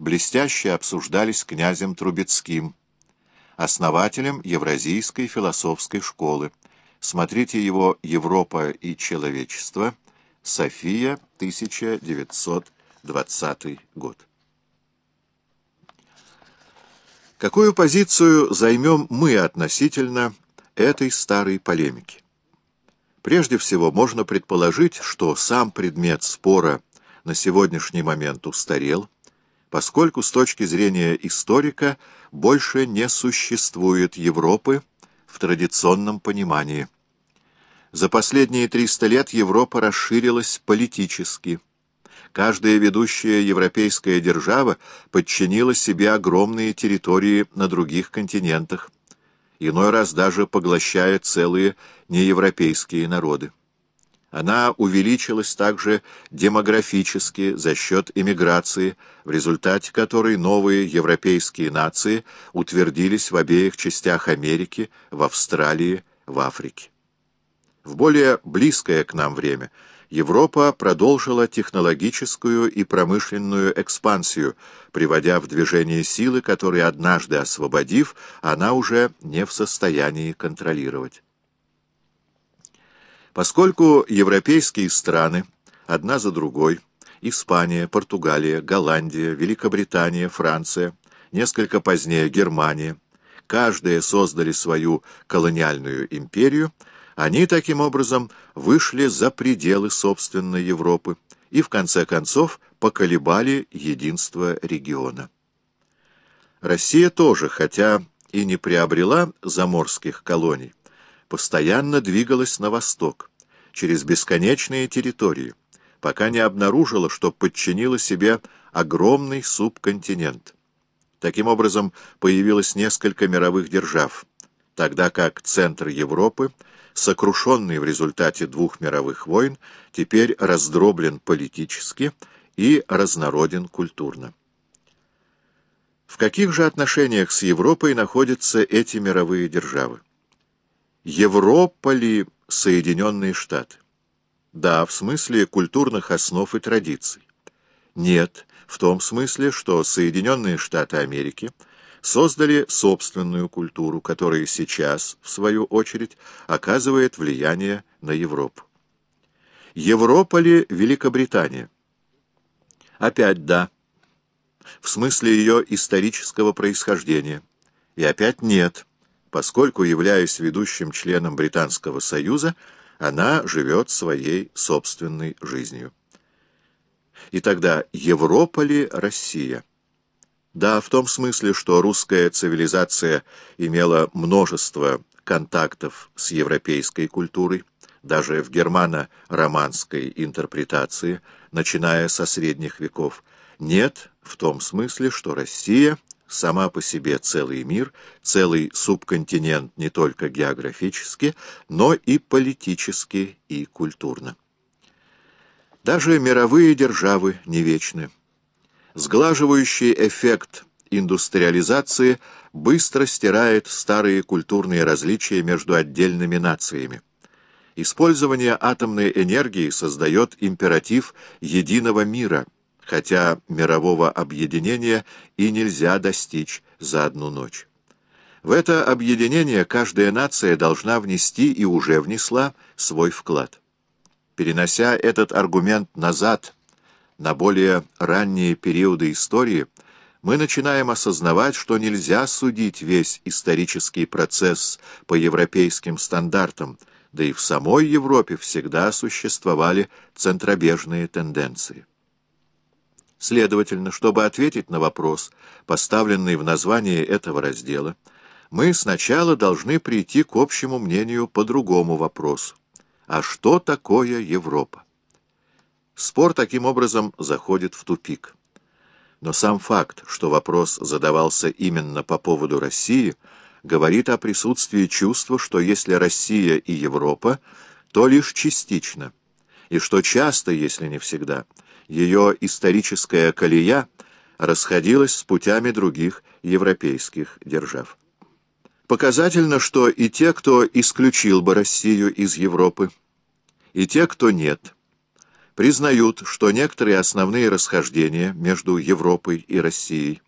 блестяще обсуждались князем Трубецким, основателем Евразийской философской школы. Смотрите его «Европа и человечество», София, 1920 год. Какую позицию займем мы относительно этой старой полемики? Прежде всего, можно предположить, что сам предмет спора на сегодняшний момент устарел, поскольку с точки зрения историка больше не существует Европы в традиционном понимании. За последние 300 лет Европа расширилась политически – Каждая ведущая европейская держава подчинила себе огромные территории на других континентах, иной раз даже поглощая целые неевропейские народы. Она увеличилась также демографически за счет эмиграции, в результате которой новые европейские нации утвердились в обеих частях Америки, в Австралии, в Африке. В более близкое к нам время – Европа продолжила технологическую и промышленную экспансию, приводя в движение силы, которые, однажды освободив, она уже не в состоянии контролировать. Поскольку европейские страны, одна за другой, Испания, Португалия, Голландия, Великобритания, Франция, несколько позднее Германия, каждая создали свою колониальную империю, они, таким образом, вышли за пределы собственной Европы и, в конце концов, поколебали единство региона. Россия тоже, хотя и не приобрела заморских колоний, постоянно двигалась на восток, через бесконечные территории, пока не обнаружила, что подчинила себе огромный субконтинент. Таким образом, появилось несколько мировых держав, тогда как центр Европы – сокрушенный в результате двух мировых войн, теперь раздроблен политически и разнороден культурно. В каких же отношениях с Европой находятся эти мировые державы? Европа ли Соединенные Штаты? Да, в смысле культурных основ и традиций. Нет, в том смысле, что Соединенные Штаты Америки – создали собственную культуру, которая сейчас, в свою очередь, оказывает влияние на Европу. Европа ли Великобритания? Опять да. В смысле ее исторического происхождения. И опять нет, поскольку, являясь ведущим членом Британского Союза, она живет своей собственной жизнью. И тогда Европа ли Россия? Да, в том смысле, что русская цивилизация имела множество контактов с европейской культурой, даже в германо-романской интерпретации, начиная со средних веков, нет в том смысле, что Россия сама по себе целый мир, целый субконтинент не только географически, но и политически и культурно. Даже мировые державы не вечны. Сглаживающий эффект индустриализации быстро стирает старые культурные различия между отдельными нациями. Использование атомной энергии создает императив единого мира, хотя мирового объединения и нельзя достичь за одну ночь. В это объединение каждая нация должна внести и уже внесла свой вклад. Перенося этот аргумент назад – на более ранние периоды истории, мы начинаем осознавать, что нельзя судить весь исторический процесс по европейским стандартам, да и в самой Европе всегда существовали центробежные тенденции. Следовательно, чтобы ответить на вопрос, поставленный в названии этого раздела, мы сначала должны прийти к общему мнению по другому вопросу. А что такое Европа? Спор таким образом заходит в тупик. Но сам факт, что вопрос задавался именно по поводу России, говорит о присутствии чувства, что если Россия и Европа, то лишь частично, и что часто, если не всегда, ее историческая колея расходилась с путями других европейских держав. Показательно, что и те, кто исключил бы Россию из Европы, и те, кто нет – признают, что некоторые основные расхождения между Европой и Россией